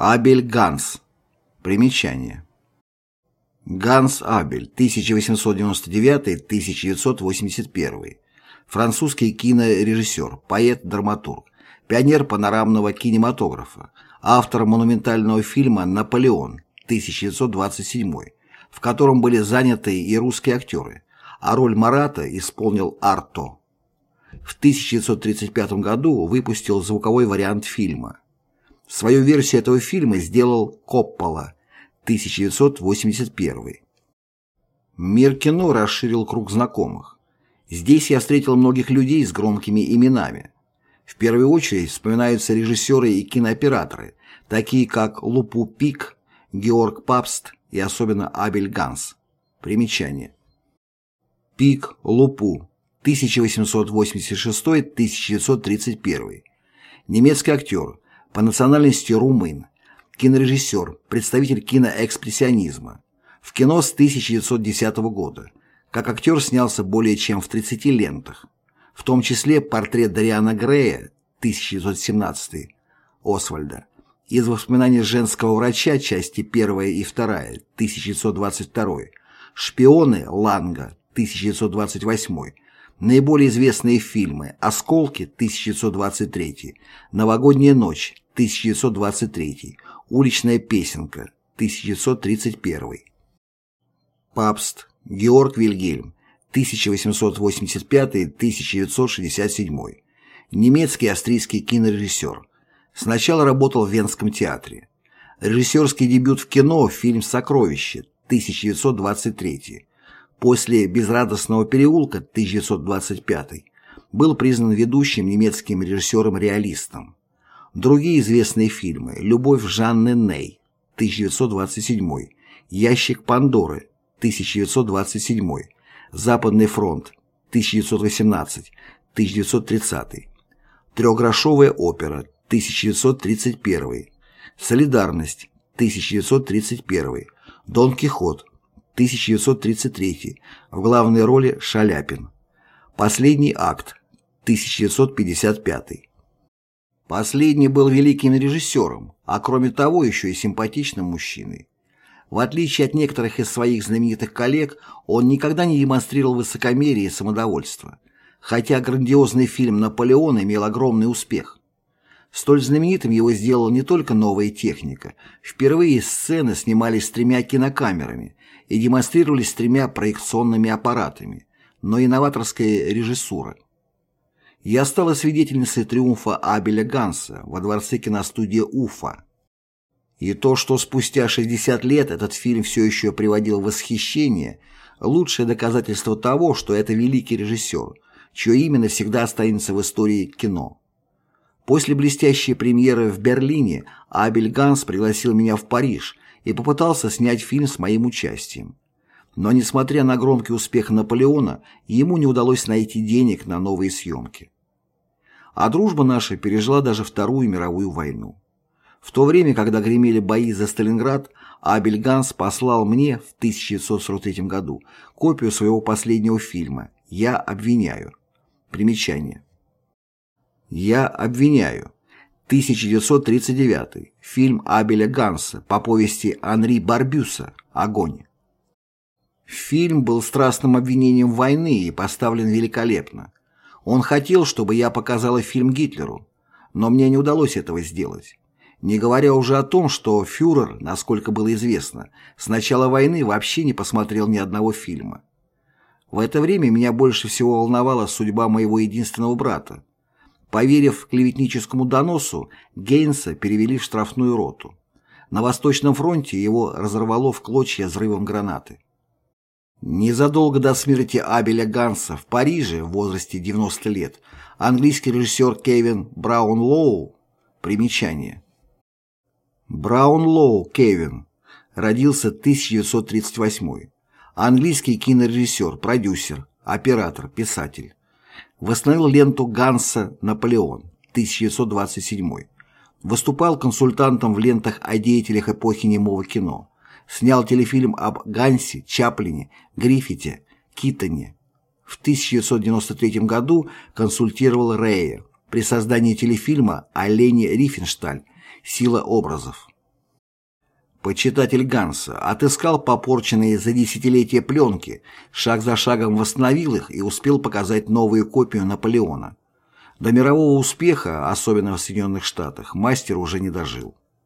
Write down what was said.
Абель Ганс. Примечание. Ганс Абель, 1899-1981. Французский кинорежиссер, поэт-драматург, пионер панорамного кинематографа, автор монументального фильма «Наполеон» 1927, в котором были заняты и русские актеры, а роль Марата исполнил Арто. В 1935 году выпустил звуковой вариант фильма. Свою версию этого фильма сделал Коппола, 1981. Мир кино расширил круг знакомых. Здесь я встретил многих людей с громкими именами. В первую очередь вспоминаются режиссеры и кинооператоры, такие как Лупу Пик, Георг Папст и особенно Абель Ганс. Примечание. Пик Лупу, 1886-1931. Немецкий актер, по национальности румын, кинорежиссер, представитель киноэкспрессионизма. В кино с 1910 года. Как актер снялся более чем в 30 лентах, в том числе портрет Дариана Грея, 1917, Освальда, из воспоминаний женского врача, части 1 и 2, 1922, Шпионы Ланга, 1928, Наиболее известные фильмы «Осколки» 1923, «Новогодняя ночь» 1923, «Уличная песенка» 1931. Папст Георг Вильгельм 1885-1967. Немецкий австрийский кинорежиссер. Сначала работал в Венском театре. Режиссерский дебют в кино фильм «Сокровище» 1923 после «Безрадостного переулка» 1925 был признан ведущим немецким режиссером-реалистом. Другие известные фильмы. «Любовь Жанны Ней» 1927, «Ящик Пандоры» 1927, «Западный фронт» 1918, 1930, «Трехгрошовая опера» 1931, «Солидарность» 1931, «Дон Кихот» 1933, в главной роли Шаляпин. Последний акт, 1955. Последний был великим режиссером, а кроме того еще и симпатичным мужчиной. В отличие от некоторых из своих знаменитых коллег, он никогда не демонстрировал высокомерие и самодовольство, хотя грандиозный фильм «Наполеон» имел огромный успех. Столь знаменитым его сделала не только новая техника. Впервые сцены снимались с тремя кинокамерами, и демонстрировались тремя проекционными аппаратами, но и новаторская режиссура. Я стала свидетельницей триумфа Абеля Ганса во дворце киностудии Уфа. И то, что спустя 60 лет этот фильм все еще приводил в восхищение, лучшее доказательство того, что это великий режиссер, чье имя навсегда останется в истории кино. После блестящей премьеры в Берлине Абель Ганс пригласил меня в Париж – и попытался снять фильм с моим участием. Но, несмотря на громкий успех Наполеона, ему не удалось найти денег на новые съемки. А дружба наша пережила даже Вторую мировую войну. В то время, когда гремели бои за Сталинград, Абель Ганс послал мне в 1943 году копию своего последнего фильма «Я обвиняю». Примечание. «Я обвиняю» 1939. Фильм Абеля Ганса по повести Анри Барбюса «Огонь». Фильм был страстным обвинением войны и поставлен великолепно. Он хотел, чтобы я показала фильм Гитлеру, но мне не удалось этого сделать. Не говоря уже о том, что фюрер, насколько было известно, с начала войны вообще не посмотрел ни одного фильма. В это время меня больше всего волновала судьба моего единственного брата, Поверив клеветническому доносу, Гейнса перевели в штрафную роту. На Восточном фронте его разорвало в клочья взрывом гранаты. Незадолго до смерти Абеля Ганса в Париже в возрасте 90 лет английский режиссер Кевин Браунлоу примечание. Браунлоу Кевин родился 1938 Английский кинорежиссер, продюсер, оператор, писатель. Восстановил ленту Ганса «Наполеон» 1927. Выступал консультантом в лентах о деятелях эпохи немого кино. Снял телефильм об Гансе, Чаплине, Гриффите, Китоне. В 1993 году консультировал Рея при создании телефильма о Лене Рифеншталь «Сила образов». почитатель Ганса, отыскал попорченные за десятилетия пленки, шаг за шагом восстановил их и успел показать новую копию Наполеона. До мирового успеха, особенно в Соединенных Штатах, мастер уже не дожил.